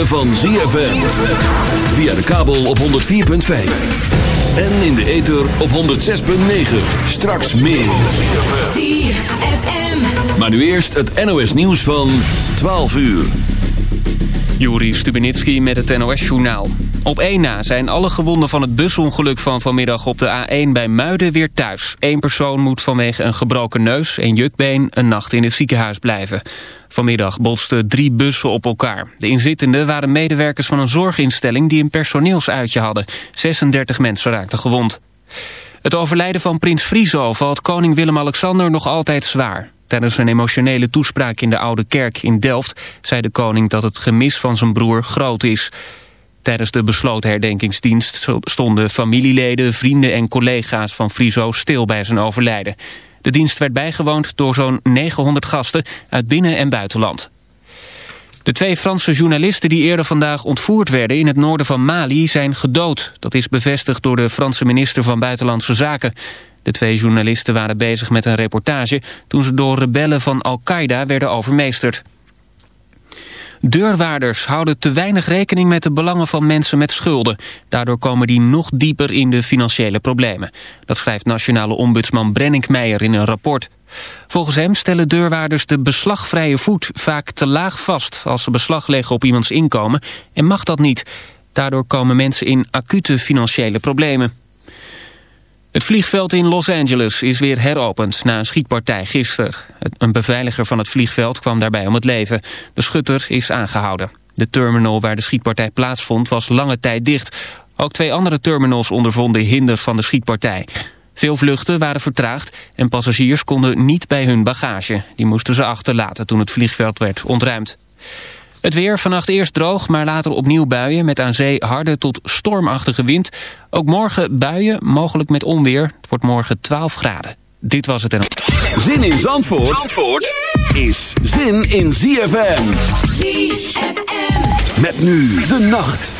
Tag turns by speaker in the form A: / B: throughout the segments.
A: ritme van ZFM. Via de kabel op 104.5. En in de ether op 106.9. Straks meer. Maar nu eerst het NOS nieuws van 12 uur.
B: Juri Stubenitski met het NOS-journaal. Op 1 na zijn alle gewonden van het busongeluk van vanmiddag op de A1 bij Muiden weer thuis. Eén persoon moet vanwege een gebroken neus en jukbeen een nacht in het ziekenhuis blijven. Vanmiddag botsten drie bussen op elkaar. De inzittenden waren medewerkers van een zorginstelling die een personeelsuitje hadden. 36 mensen raakten gewond. Het overlijden van prins Friso valt koning Willem-Alexander nog altijd zwaar. Tijdens een emotionele toespraak in de Oude Kerk in Delft... zei de koning dat het gemis van zijn broer groot is. Tijdens de besloten herdenkingsdienst stonden familieleden, vrienden en collega's van Friso stil bij zijn overlijden. De dienst werd bijgewoond door zo'n 900 gasten uit binnen- en buitenland. De twee Franse journalisten die eerder vandaag ontvoerd werden in het noorden van Mali zijn gedood. Dat is bevestigd door de Franse minister van Buitenlandse Zaken. De twee journalisten waren bezig met een reportage toen ze door rebellen van Al-Qaeda werden overmeesterd. Deurwaarders houden te weinig rekening met de belangen van mensen met schulden. Daardoor komen die nog dieper in de financiële problemen. Dat schrijft nationale ombudsman Brennick Meijer in een rapport. Volgens hem stellen deurwaarders de beslagvrije voet vaak te laag vast... als ze beslag leggen op iemands inkomen en mag dat niet. Daardoor komen mensen in acute financiële problemen. Het vliegveld in Los Angeles is weer heropend na een schietpartij gisteren. Een beveiliger van het vliegveld kwam daarbij om het leven. De schutter is aangehouden. De terminal waar de schietpartij plaatsvond was lange tijd dicht. Ook twee andere terminals ondervonden hinder van de schietpartij. Veel vluchten waren vertraagd en passagiers konden niet bij hun bagage. Die moesten ze achterlaten toen het vliegveld werd ontruimd. Het weer vannacht eerst droog, maar later opnieuw buien... met aan zee harde tot stormachtige wind. Ook morgen buien, mogelijk met onweer. Het wordt morgen 12 graden. Dit was het en...
A: Zin in Zandvoort, Zandvoort is zin in ZFM. ZFM. Met nu de nacht.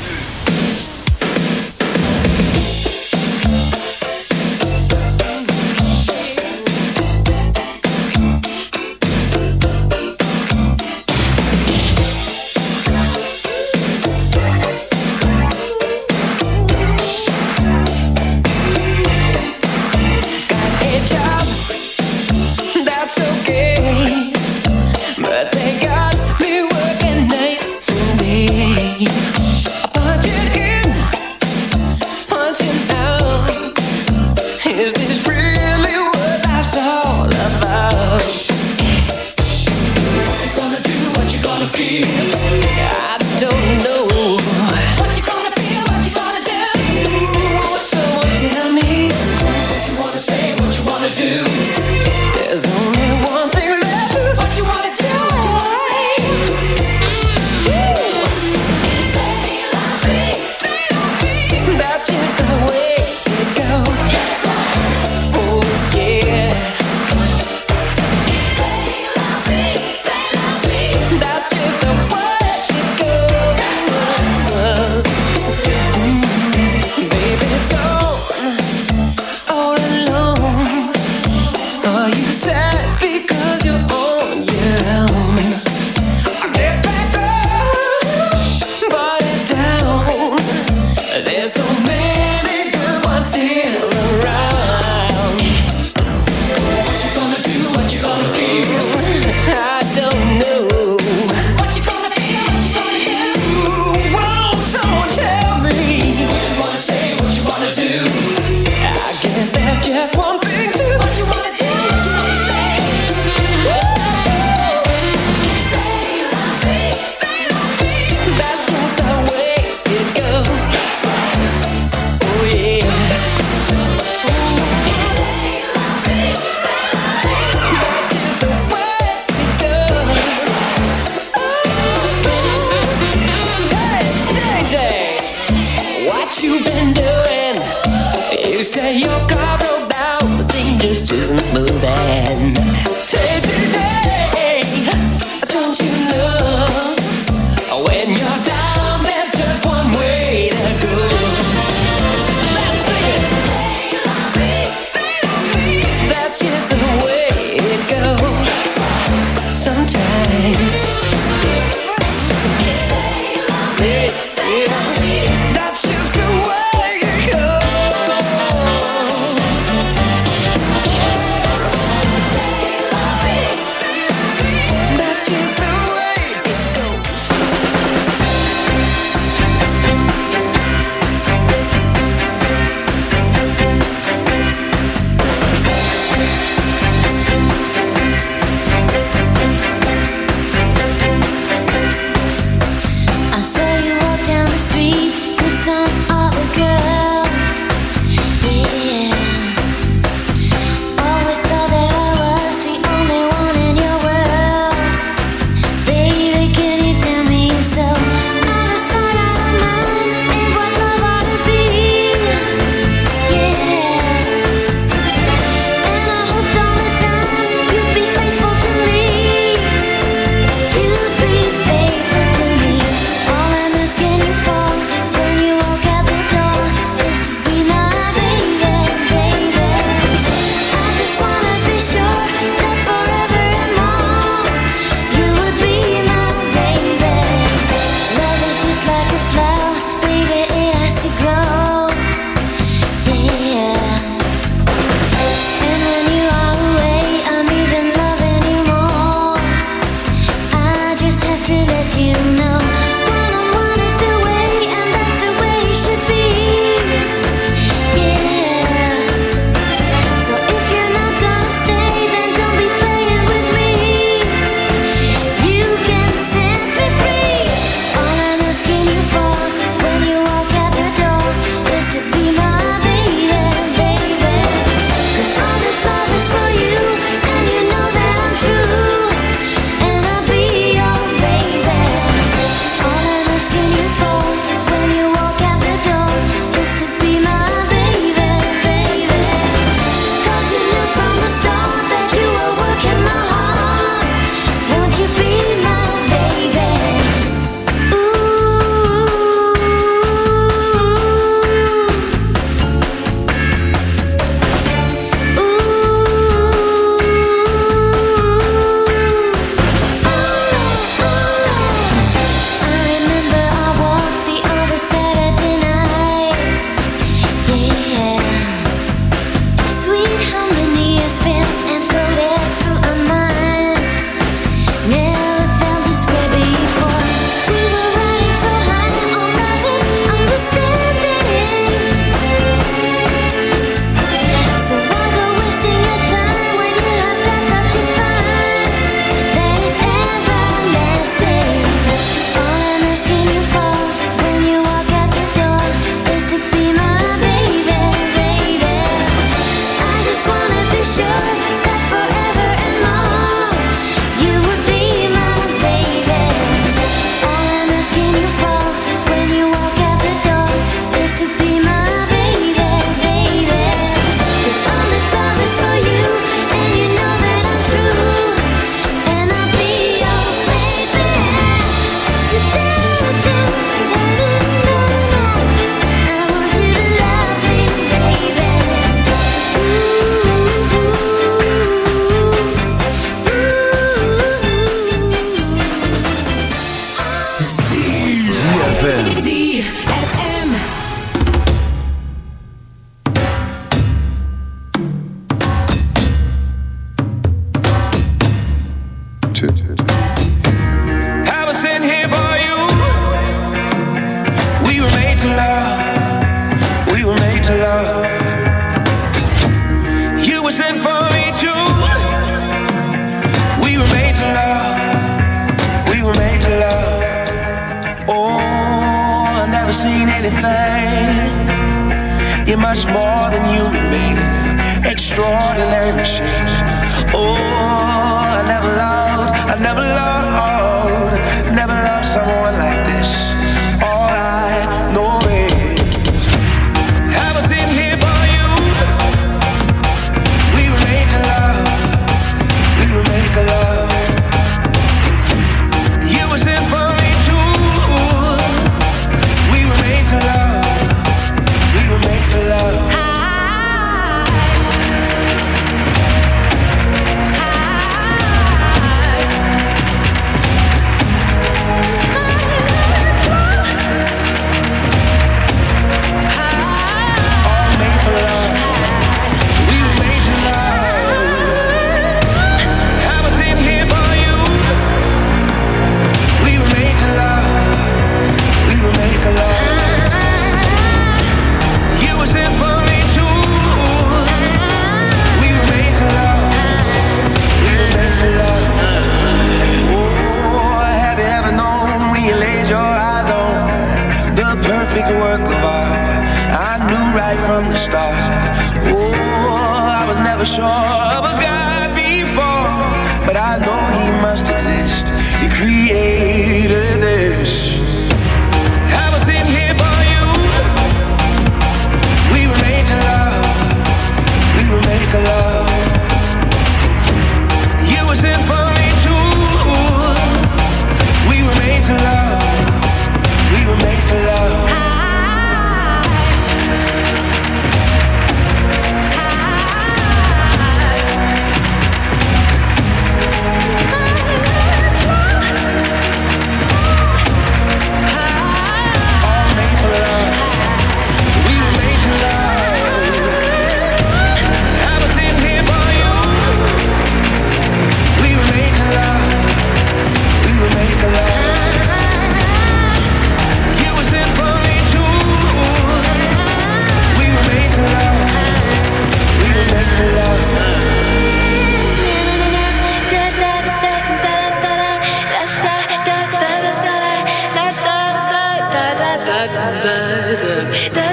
C: back, back, that.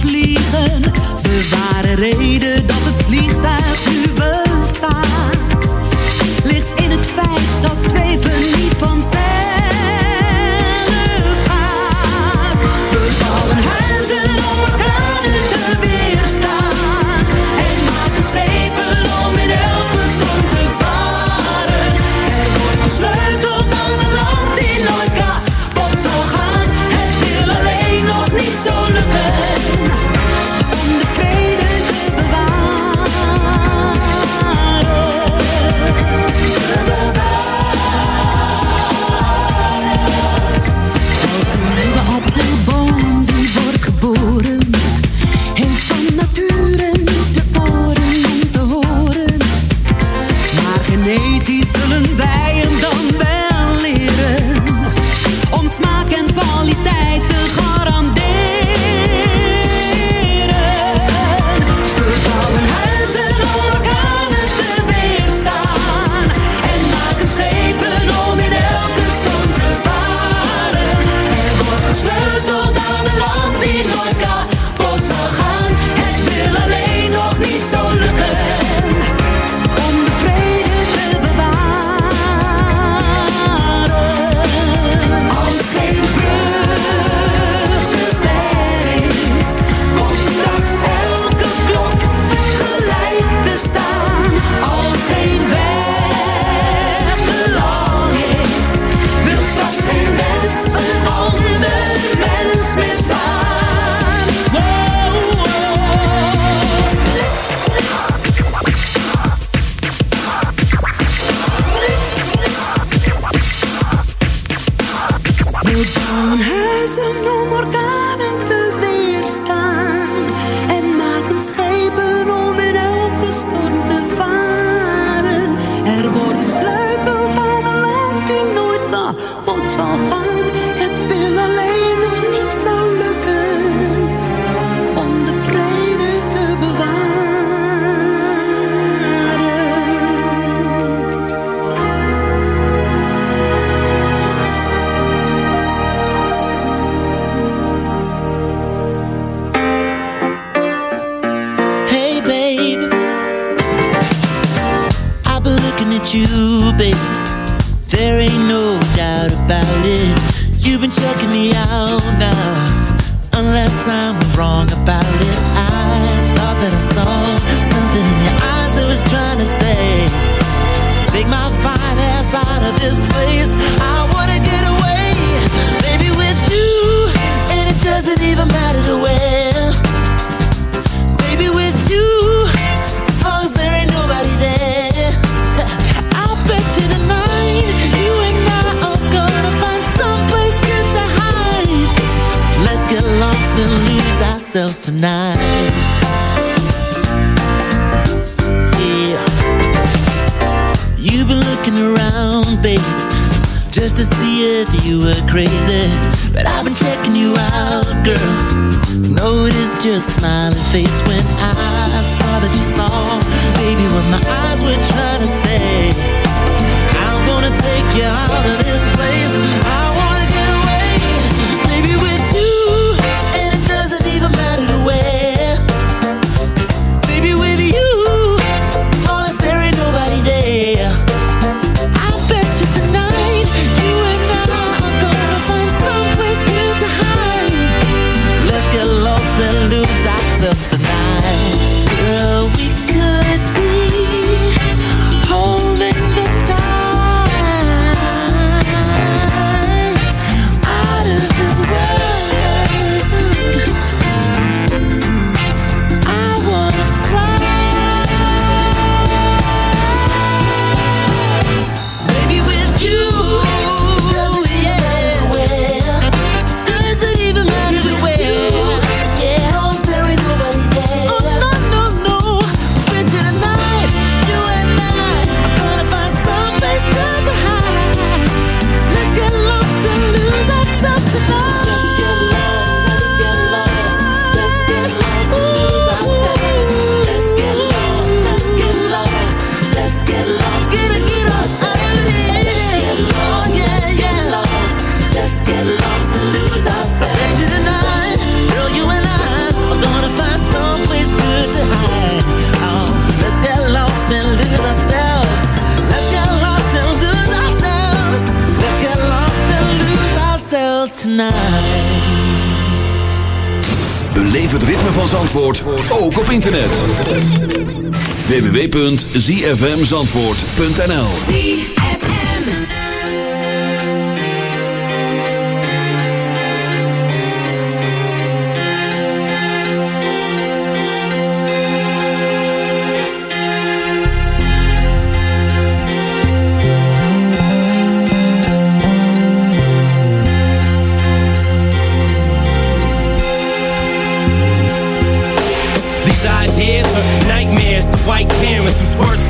C: vliegen. We
D: ourselves tonight
A: www.zfmzandvoort.nl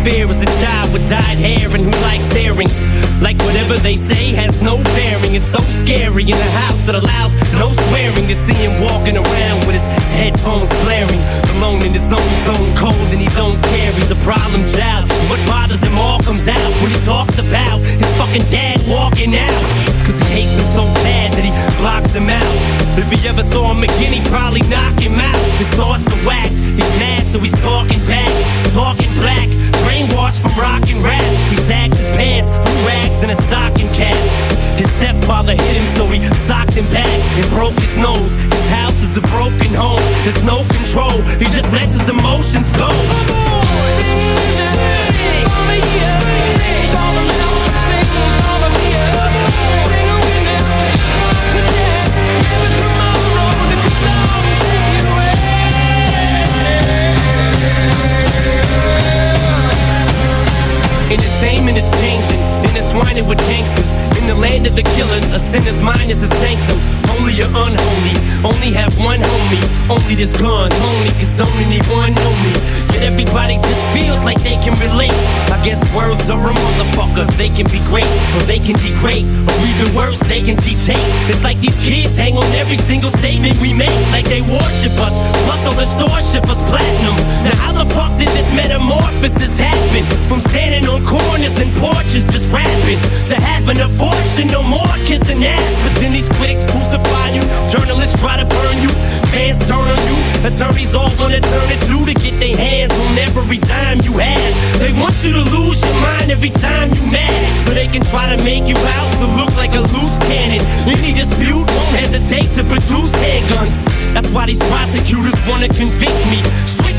E: fear is a child with dyed hair and who likes earrings. Like whatever they say has no bearing. It's so scary in a house that allows no swearing to see him walking around with his headphones blaring. Alone in his own zone, cold and he don't care. He's a problem child. What bothers him all comes out when he talks about his fucking dad walking out. Cause he hates him so bad that he blocks him out. If he ever saw him again, he'd probably knock him out. His thoughts are whacked. He's mad, so he's talking back. Talking black. Brainwashed from rock and rap. He sags his pants, blue rags, and a stocking cap. His stepfather hit him, so he socked him back and broke his nose. His house is a broken home. There's no control. He just lets his emotions go. Entertainment is changing, intertwining with gangsters. In the land of the killers, a sinner's mind is a sanctum. Holy or unholy, only have one homie. Only this gun, only cause don't one me. Yet everybody just feels like they can relate. I guess words are a motherfucker. They can be great, or they can degrade. Or even worse, they can teach hate. It's like these kids hang on every single statement we make. Like they worship us, plus all the store ship us platinum. Now how the fuck did this metamorphosis happen? From standing on corners and porches just rapping to having a fortune, no more kissing ass. But then these critics crucify you, journalists try to burn you, every time you mad, so they can try to make you out to look like a loose cannon. Any dispute won't hesitate to produce handguns. That's why these prosecutors wanna convict me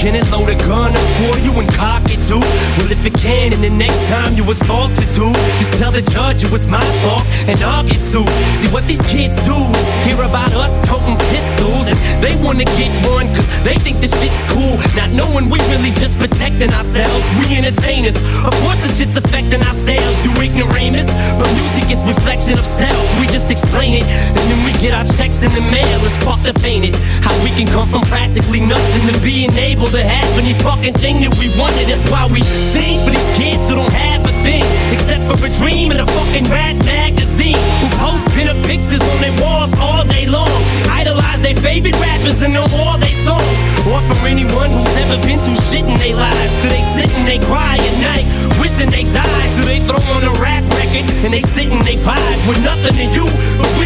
E: can it load a gun up for you and cock it too? Well, if it can, and the next time you assault a dude, just tell the judge it was my fault and I'll get sued. See what these kids do is hear about us toting pistols and they wanna get one cause they think the shit's cool. Not knowing we really just protecting ourselves. We entertainers. Of course the shit's affecting our sales, you ignoramus. But music is reflection of self. We just explain it and then we get our checks in the mail. Fucked up, ain't it? How we can come from practically nothing to being able to have any fucking thing that we wanted. That's why we sing for these kids who don't have a thing except for a dream and a fucking rat magazine. Who post pinup pictures on their walls all day long. Idolize their favorite rappers and know all their songs. Or for anyone who's never been through shit in their lives. So they sit and they cry at night, wishing they died. So they throw on a rap record and they sit and they vibe with nothing to you. But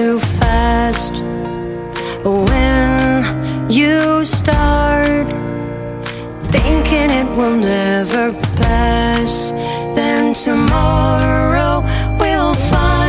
F: too fast. When you start thinking it will never pass, then tomorrow we'll find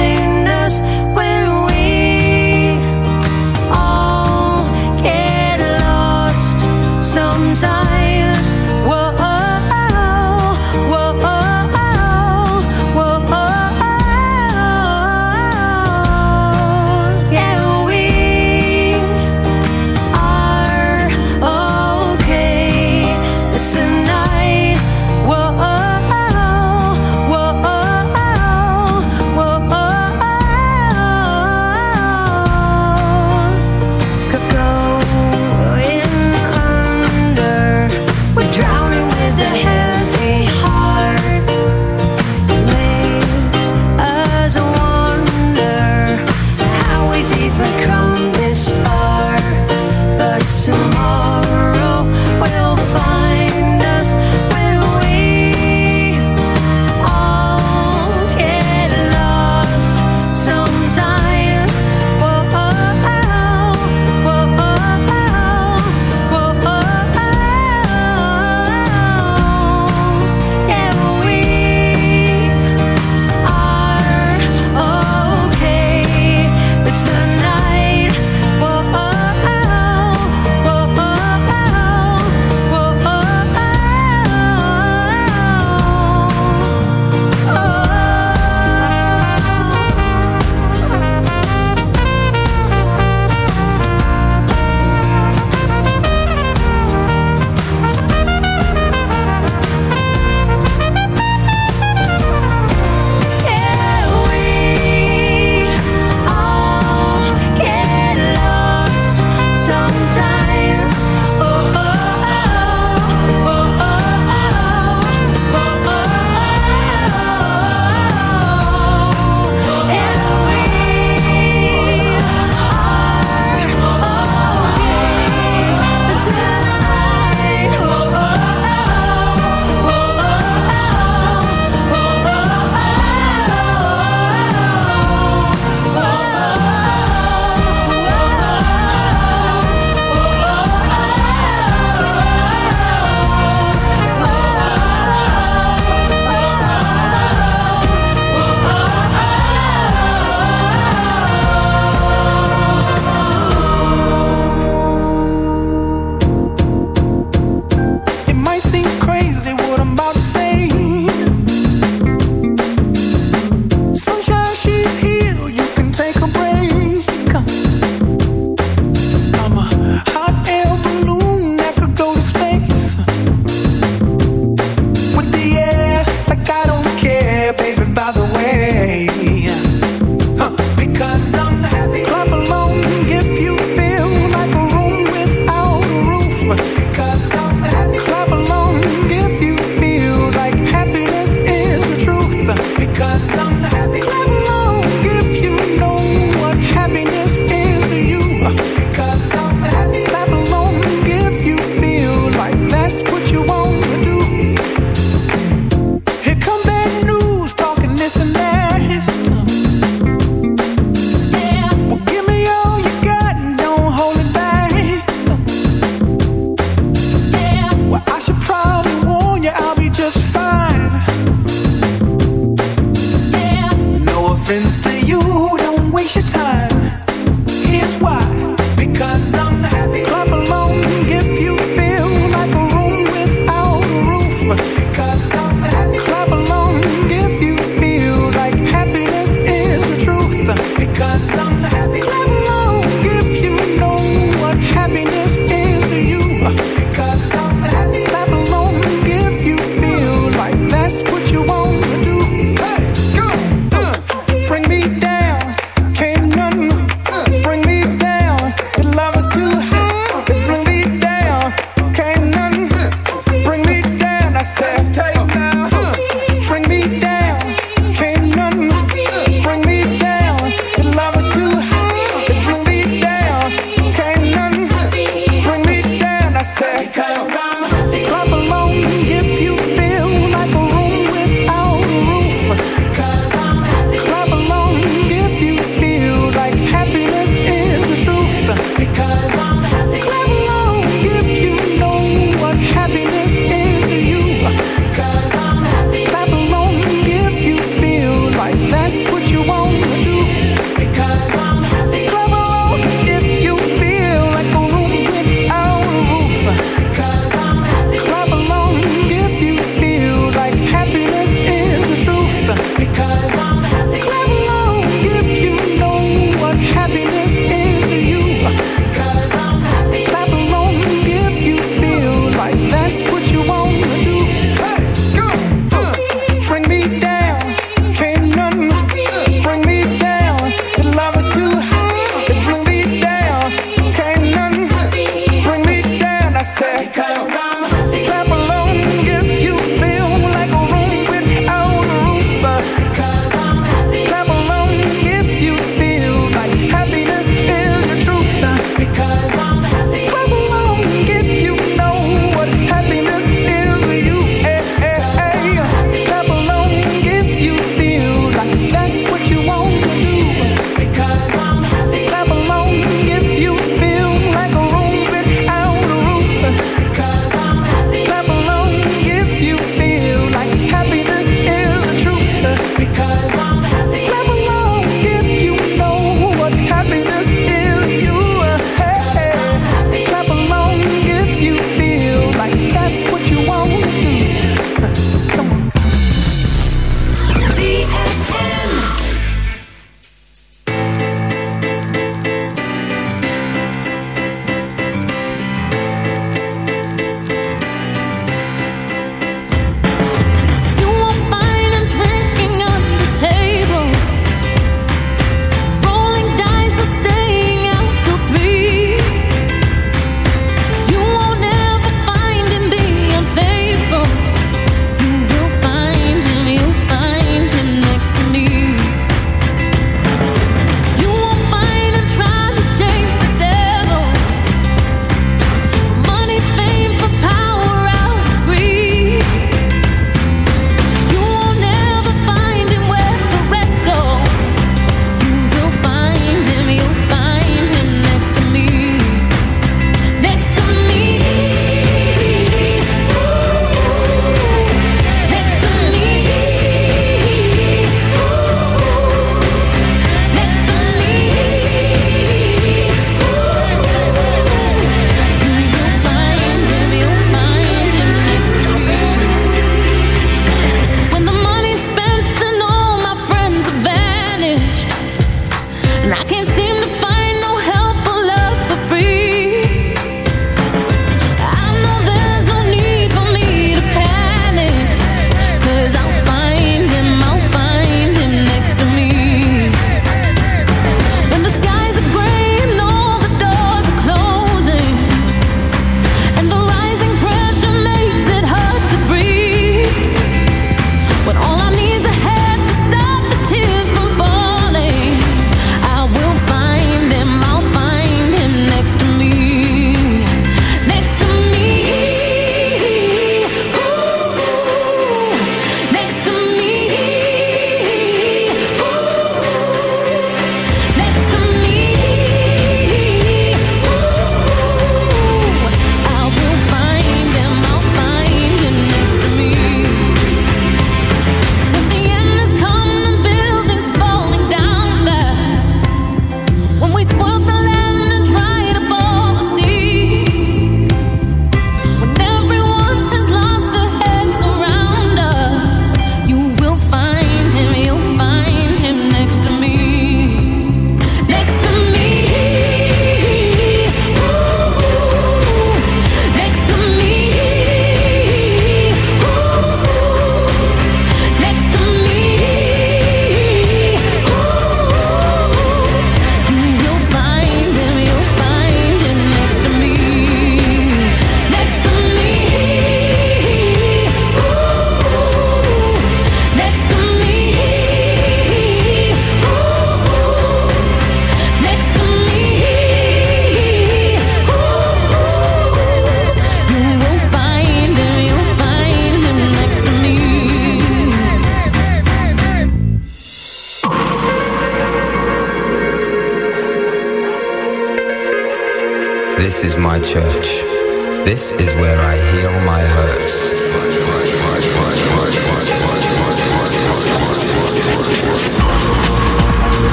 G: This is where I heal my hurts.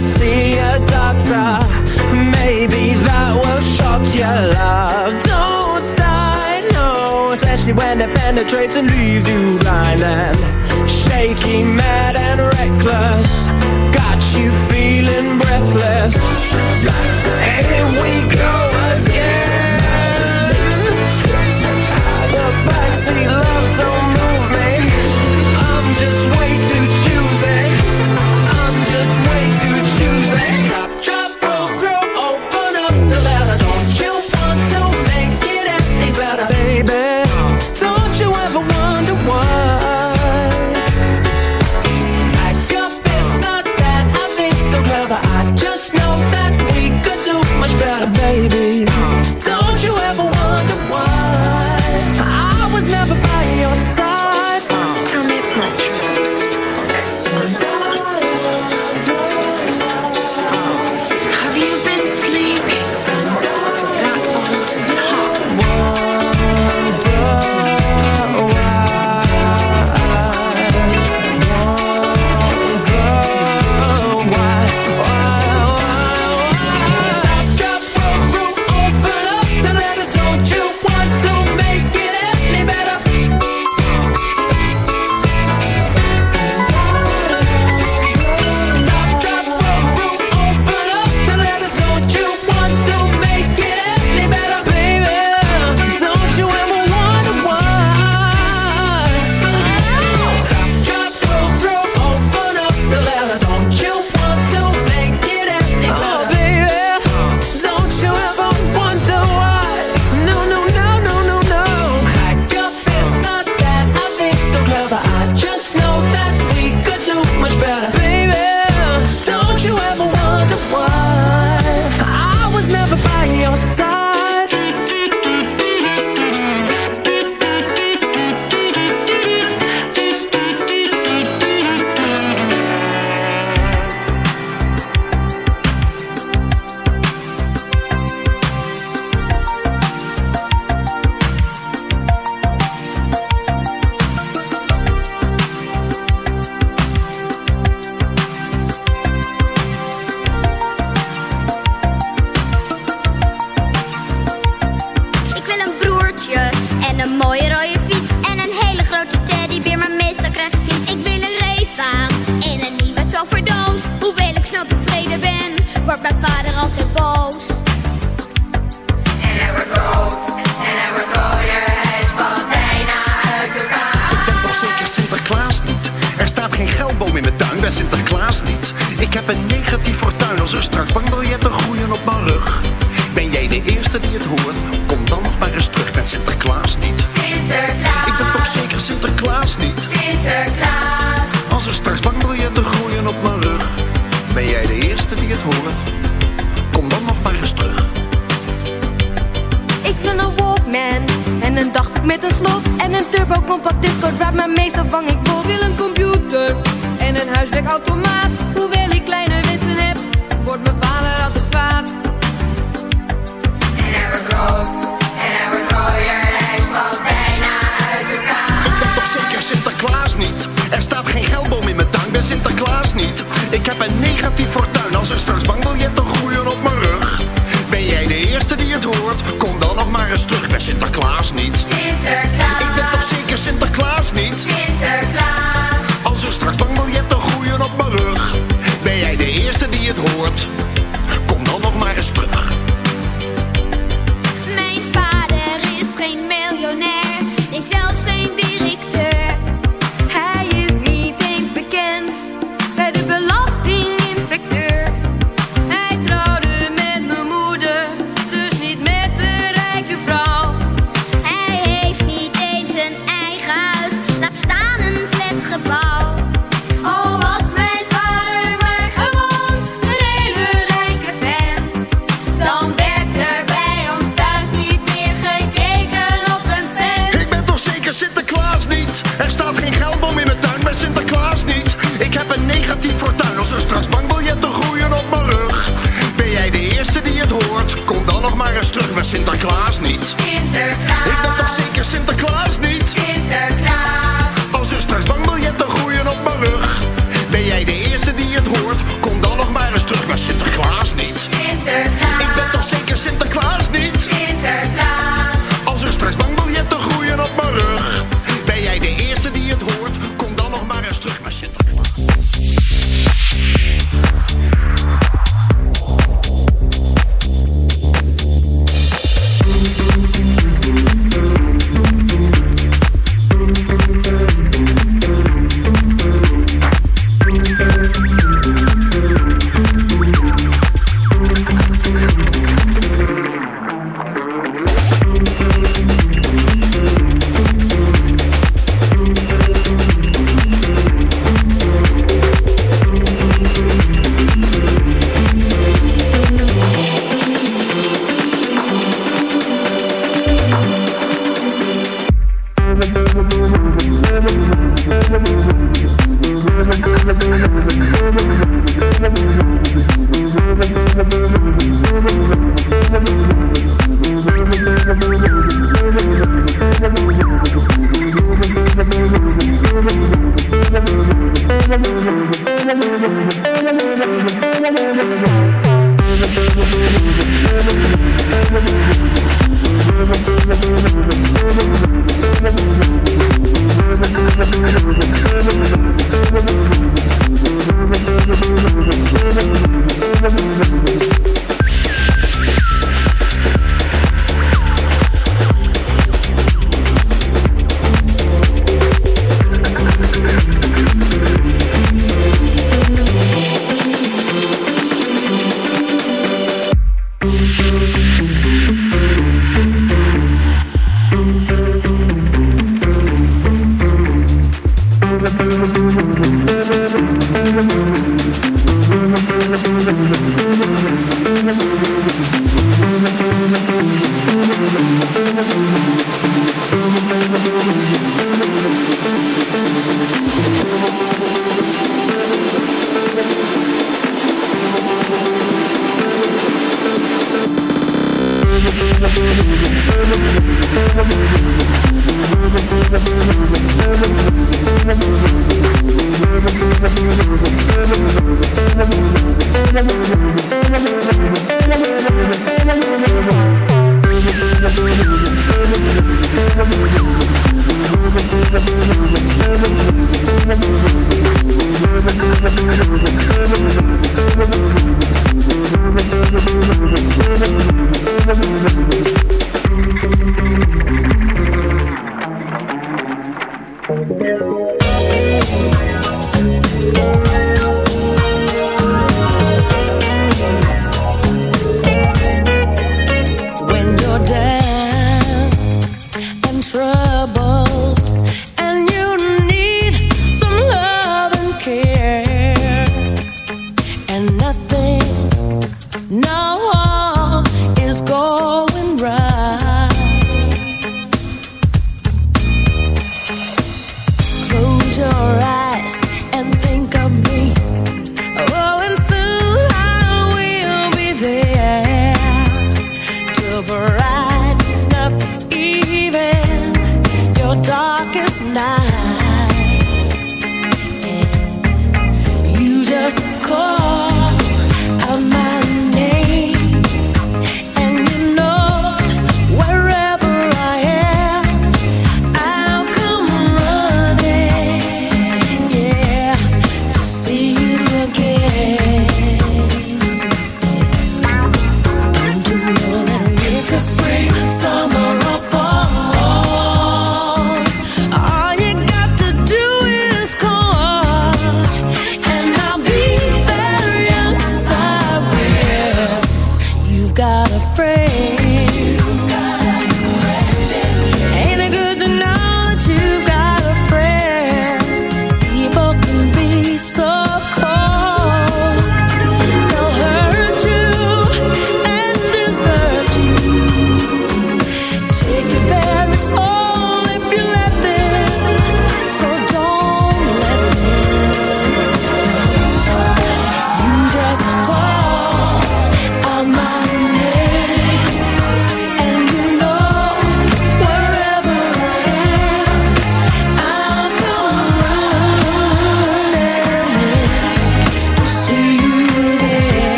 G: see a
H: doctor. Maybe that will shock your love. Don't die, no.
G: Especially when it penetrates and leaves you blind and shaky, mad and reckless. Got you feeling breathless. Here we go.